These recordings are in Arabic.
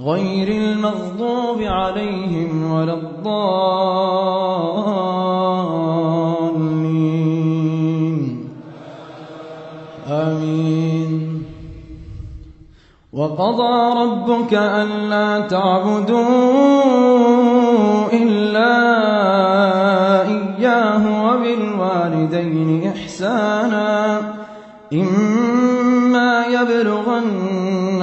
غير المغضوب عليهم ولا الضالين. آمين. وقضى ربك ألا تعبدوا إلا إياه وبالوالدين إحسانا. إما يبلغن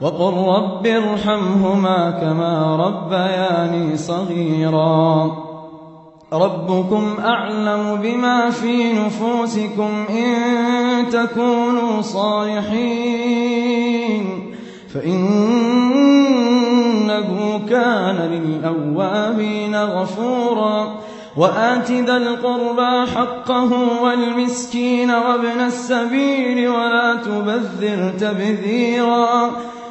وقل رب ارحمهما كما ربياني صغيرا ربكم أعلم بما في نفوسكم إن تكونوا صالحين فإنه كان للأوابين غفورا وآت ذا القربى حقه والمسكين وابن السبيل ولا تبذر تبذيرا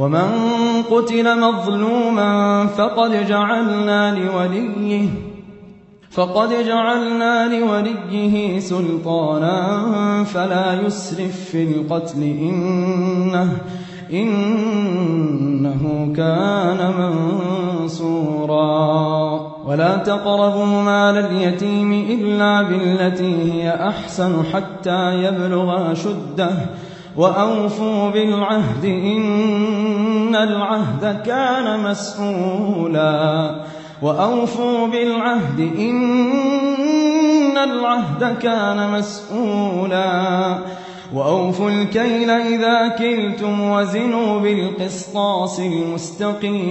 ومن قتل مظلوما فقد جعلنا لوليه فقد جعلنا لوليه سلطانا فلا يسرف في القتل إنه إنه كان منصورا. ولا تقربوا مال اليتيم إلا بالتي هي أحسن حتى يبلغ شده وأوفوا بالعهد إن العهد كان مسؤولا. وأوفوا بالعهد إن العهد كان مسؤولا. وأوفوا الكيل إذا كلتم وزنوا بالقسطاس المستقيم.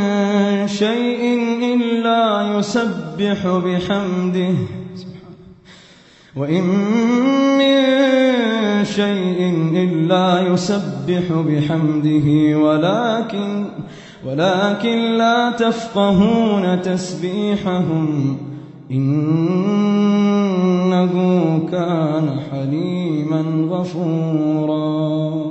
شيء إلا يسبح بحمده. وإن من شيء إلا يسبح بحمده. ولكن ولكن لا تفقهون تسبيحهم. إنه كان حليما غفورا.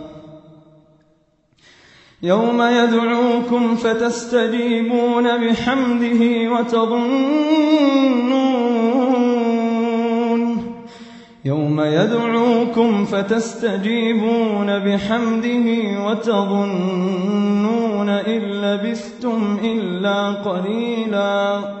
يوم يدعوكم فتستجيبون بحمده وتظنون. يوم يدعوكم فتستجيبون بحمده وتظنون إن لبثتم إلا قليلا.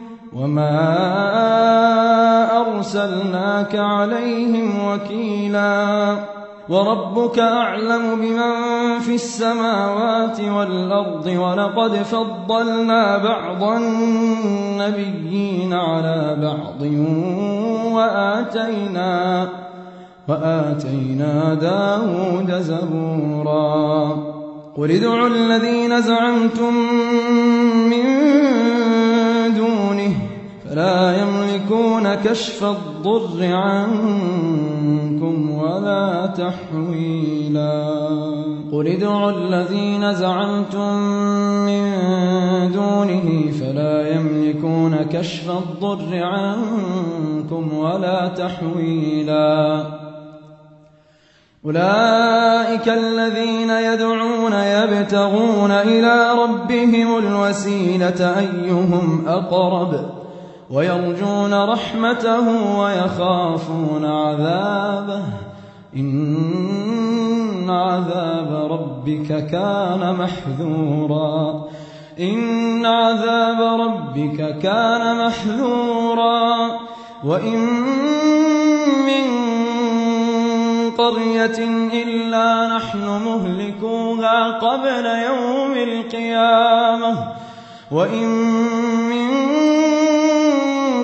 وما أرسلناك عليهم وكيلا وربك أعلم بمن في السماوات والأرض ولقد فضلنا بعض النبيين على بعض وآتينا وآتينا داود زبورا قل ادعوا الذين زعمتم من فلا يملكون كشف الضر عنكم ولا تحويلا. قل ادعوا الذين زعمتم من دونه فلا يملكون كشف الضر عنكم ولا تحويلا. أولئك الذين يدعون يبتغون إلى ربهم الوسيلة أيهم أقرب ويرجون رحمته ويخافون عذابه. إن عذاب ربك كان محذورا. إن عذاب ربك كان محذورا. وإن من قرية إلا نحن مهلكوها قبل يوم القيامة. وإن من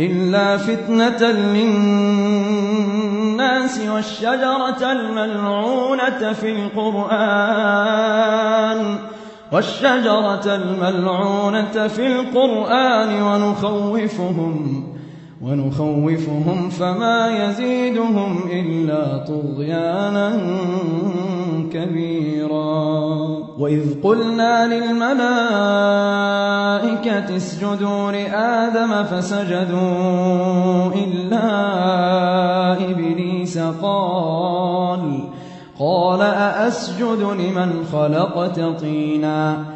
إلا فتنة للناس والشجرة الملعونة في القرآن والشجرة الملعونة في القرآن ونخوفهم. ونخوفهم فما يزيدهم إلا طغيانا كبيرا. وإذ قلنا للملائكة اسجدوا لآدم فسجدوا إلا إبليس قال قال أأسجد لمن خلقت طيناً؟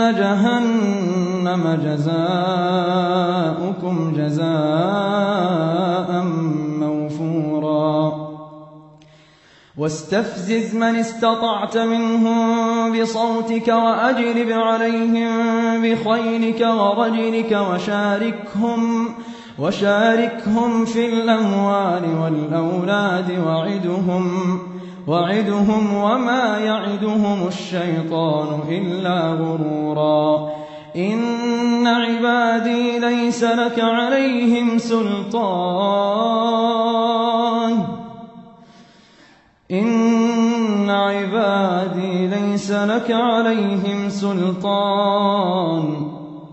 جهنم جزاؤكم جزاء موفورا. واستفزز من استطعت منهم بصوتك وأجلب عليهم بخيلك ورجلك وشاركهم وشاركهم في الأموال والأولاد وعدهم وعدهم وما يعدهم الشيطان إلا غرورا إن عبادي ليس لك عليهم سلطان إن عبادي ليس لك عليهم سلطان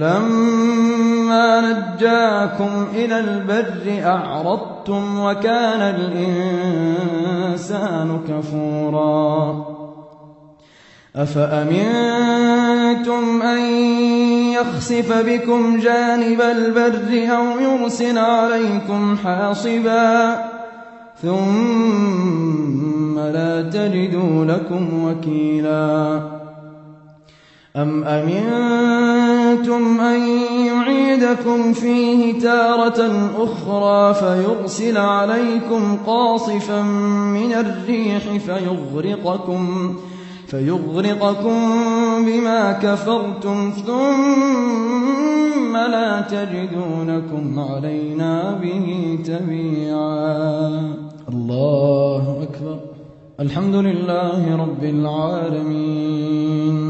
فلما نجاكم إلى البر أعرضتم وكان الإنسان كفورا أفأمنتم أن يخسف بكم جانب البر أو يرسل عليكم حاصبا ثم لا تجدوا لكم وكيلا أم أمنتم أن يعيدكم فيه تارة أخرى فيرسل عليكم قاصفا من الريح فيغرقكم فيغرقكم بما كفرتم ثم لا تجدونكم علينا به تبيعا الله أكبر الحمد لله رب العالمين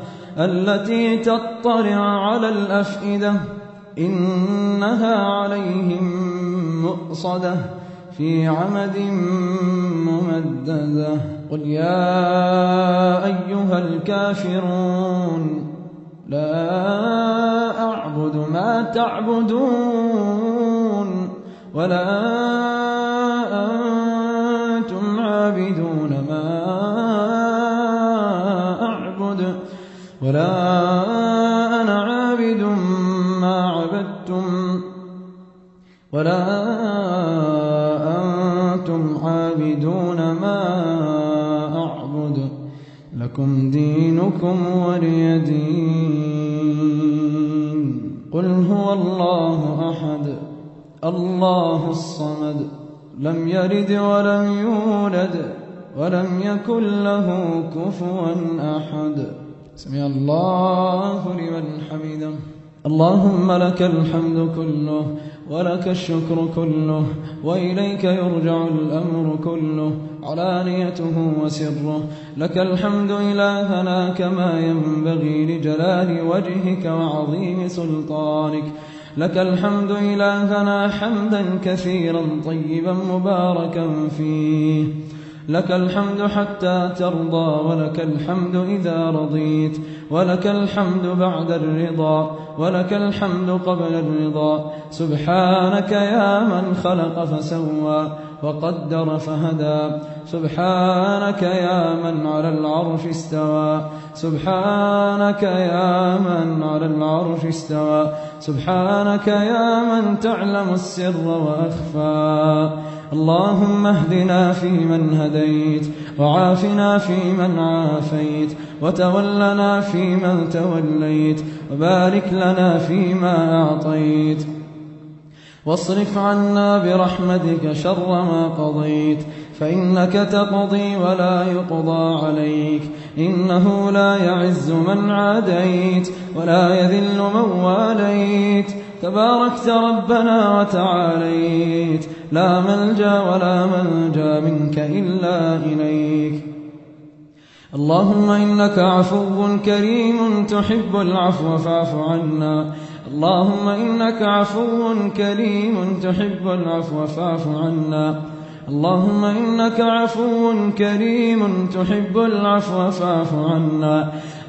التي تطلع على الأفئدة إنها عليهم مؤصدة في عمد ممددة. قل يا أيها الكافرون لا أعبد ما تعبدون ولا أنتم عابدون ما ولا أنا عابد ما عبدتم ولا أنتم عابدون ما أعبد لكم دينكم ولي دين. قل هو الله أحد الله الصمد لم يلد ولم يولد ولم يكن له كفوا أحد. سمع الله لمن حمده. اللهم لك الحمد كله ولك الشكر كله وإليك يرجع الأمر كله علانيته وسره. لك الحمد إلهنا كما ينبغي لجلال وجهك وعظيم سلطانك. لك الحمد إلهنا حمدا كثيرا طيبا مباركا فيه. لك الحمد حتى ترضى ولك الحمد إذا رضيت ولك الحمد بعد الرضا ولك الحمد قبل الرضا. سبحانك يا من خلق فسوى وقدر فهدى. سبحانك يا من على العرش استوى. سبحانك يا من على العرش استوى. سبحانك يا من تعلم السر وأخفى. اللهم اهدنا فيمن هديت وعافنا فيمن عافيت وتولنا فيمن توليت وبارك لنا فيما أعطيت واصرف عنا برحمتك شر ما قضيت فإنك تقضي ولا يقضى عليك إنه لا يعز من عاديت ولا يذل من واليت تباركت ربنا وتعاليت. لا ملجأ ولا منجا منك إلا إليك. اللهم إنك عفو كريم تحب العفو فاعف عنا. اللهم إنك عفو كريم تحب العفو فاعف عنا. اللهم إنك عفو كريم تحب العفو فاعف عنا.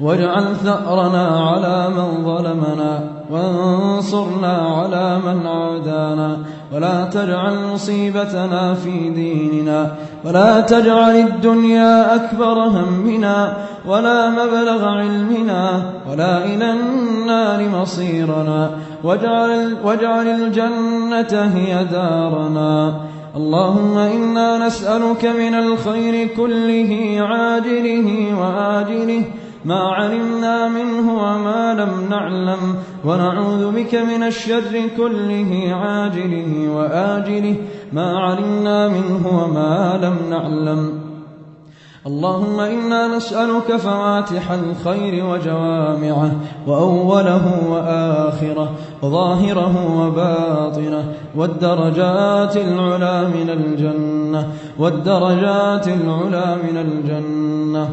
واجعل ثأرنا على من ظلمنا وانصرنا على من عادانا ولا تجعل مصيبتنا في ديننا ولا تجعل الدنيا أكبر همنا ولا مبلغ علمنا ولا إلى النار مصيرنا واجعل, واجعل الجنة هي دارنا اللهم إنا نسألك من الخير كله عاجله وآجله ما علمنا منه وما لم نعلم. ونعوذ بك من الشر كله عاجله وآجله. ما علمنا منه وما لم نعلم. اللهم إنا نسألك فواتح الخير وجوامعه وأوله وآخره وظاهره وباطنه والدرجات العلى من الجنة والدرجات العلى من الجنة.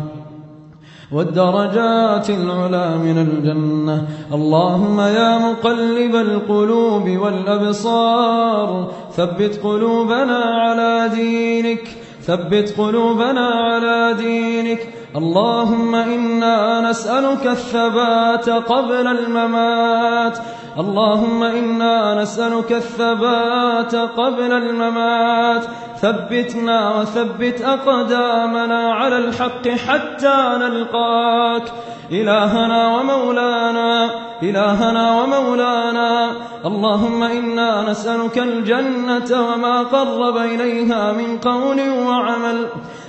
والدرجات العلى من الجنة. اللهم يا مقلب القلوب والأبصار ثبت قلوبنا على دينك ثبت قلوبنا على دينك. اللهم إنا نسألك الثبات قبل الممات. اللهم إنا نسألك الثبات قبل الممات. ثبتنا وثبت أقدامنا على الحق حتى نلقاك. إلهنا ومولانا إلهنا ومولانا. اللهم إنا نسألك الجنة وما قرب إليها من قول وعمل.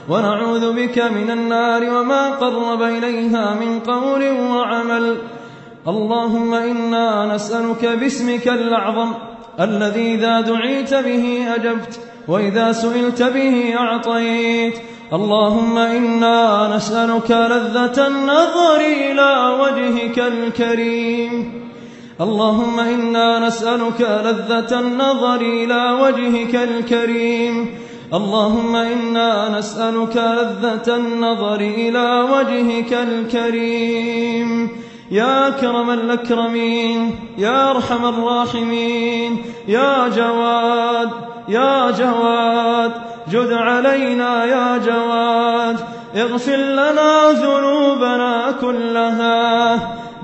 ونعوذ بك من النار وما قرب إليها من قول وعمل. اللهم إنا نسألك باسمك الأعظم الذي إذا دعيت به أجبت وإذا سئلت به أعطيت. اللهم إنا نسألك لذة النظر إلى وجهك الكريم. اللهم إنا نسألك لذة النظر إلى وجهك الكريم. اللهم إنا نسألك لذة النظر إلى وجهك الكريم. يا أكرم الأكرمين يا أرحم الراحمين يا جواد يا جواد جد علينا يا جواد. اغفر لنا ذنوبنا كلها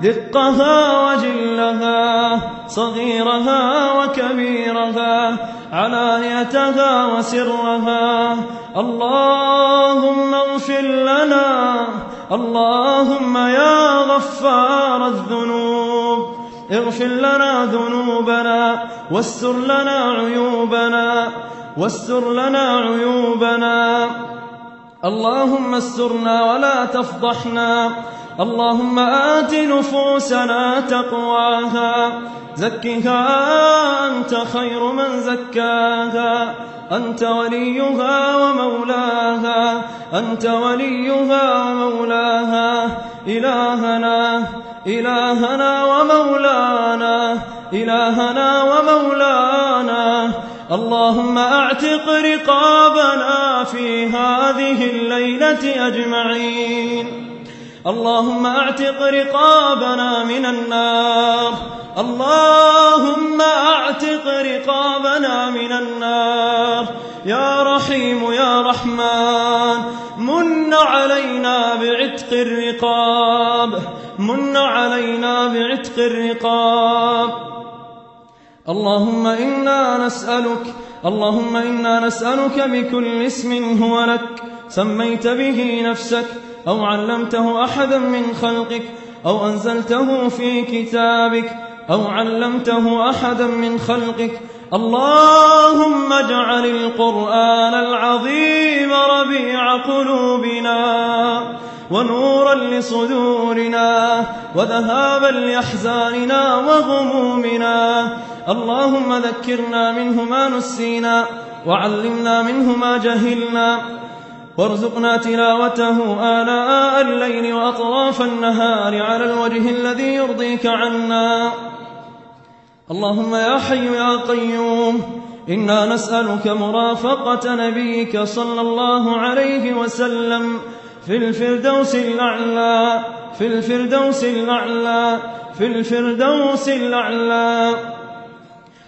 دقها وجلها صغيرها وكبيرها. علانيتها وسرها. اللهم اغفر لنا. اللهم يا غفار الذنوب. اغفر لنا ذنوبنا. واستر لنا عيوبنا. واستر لنا عيوبنا. اللهم استرنا ولا تفضحنا. اللهم آت نفوسنا تقواها زكها أنت خير من زكاها أنت وليها ومولاها أنت وليها ومولاها إلهنا إلهنا ومولانا إلهنا ومولانا. اللهم أعتق رقابنا في هذه الليلة أجمعين. اللهم اعتق رقابنا من النار. اللهم اعتق رقابنا من النار. يا رحيم يا رحمن من علينا بعتق الرقاب. من علينا بعتق الرقاب. اللهم إنا نسألك اللهم إنا نسألك بكل اسم هو لك. سميت به نفسك أو علمته أحدا من خلقك أو أنزلته في كتابك أو علمته أحدا من خلقك. اللهم اجعل القرآن العظيم ربيع قلوبنا ونورا لصدورنا وذهابا لأحزاننا وغمومنا. اللهم ذكرنا منه ما نسينا وعلمنا منه ما جهلنا. وارزقنا تلاوته آلاء الليل وأطراف النهار على الوجه الذي يرضيك عنا. اللهم يا حي يا قيوم إنا نسألك مرافقة نبيك صلى الله عليه وسلم في الفردوس الأعلى في الفردوس الأعلى في الفردوس الأعلى.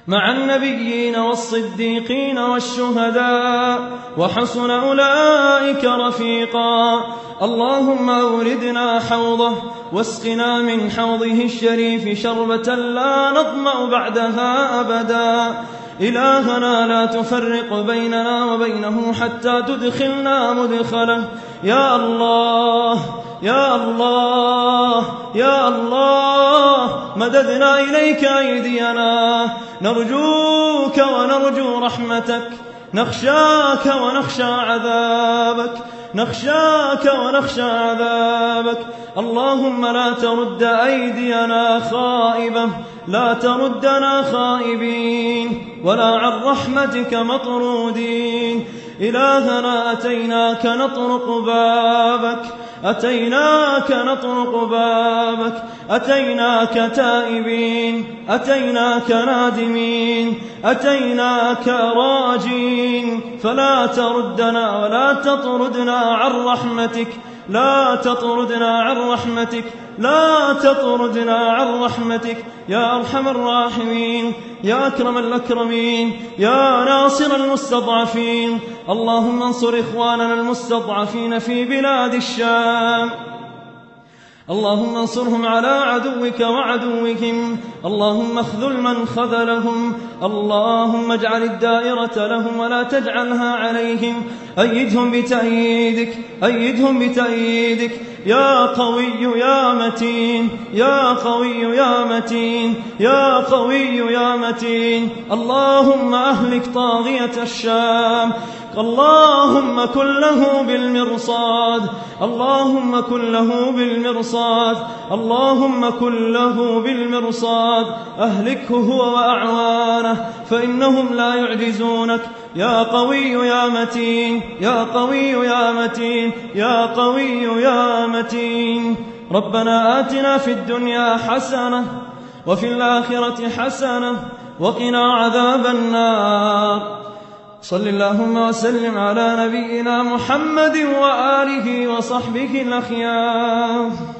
مع النبيين والصديقين والشهداء وحسن أولئك رفيقا. اللهم أوردنا حوضه واسقنا من حوضه الشريف شربة لا نظمأ بعدها أبدا. إلهنا لا تفرق بيننا وبينه حتى تدخلنا مدخله. يا الله يا الله يا الله مددنا إليك أيدينا. نرجوك ونرجو رحمتك. نخشاك ونخشى عذابك. نخشاك ونخشى عذابك. اللهم لا ترد أيدينا خائبة. لا تردنا خائبين ولا عن رحمتك مطرودين. إلهنا أتيناك نطرق بابك أتيناك نطرق بابك أتيناك تائبين أتيناك نادمين أتيناك راجين. فلا تردنا ولا تطردنا عن رحمتك. لا تطردنا عن رحمتك لا تطردنا عن رحمتك. يا أرحم الراحمين يا أكرم الأكرمين يا ناصر المستضعفين. اللهم انصر إخواننا المستضعفين في بلاد الشام. اللهم انصرهم على عدوك وعدوهم. اللهم اخذل من خذلهم. اللهم اجعل الدائرة لهم ولا تجعلها عليهم. أيدهم بتأييدك أيدهم بتأييدك. يا قوي يا متين. يا قوي يا متين. يا قوي يا متين. اللهم أهلك طاغية الشام. اللهم كن له بالمرصاد. اللهم كن له بالمرصاد. اللهم كن له بالمرصاد. أهلكه هو وأعوانه. فإنهم لا يعجزونك. يا قوي يا متين. يا قوي يا متين. يا قوي يا متين. ربنا آتنا في الدنيا حسنة وفي الآخرة حسنة وقنا عذاب النار. صل اللهم وسلم على نبينا محمد وآله وصحبه الأخيار.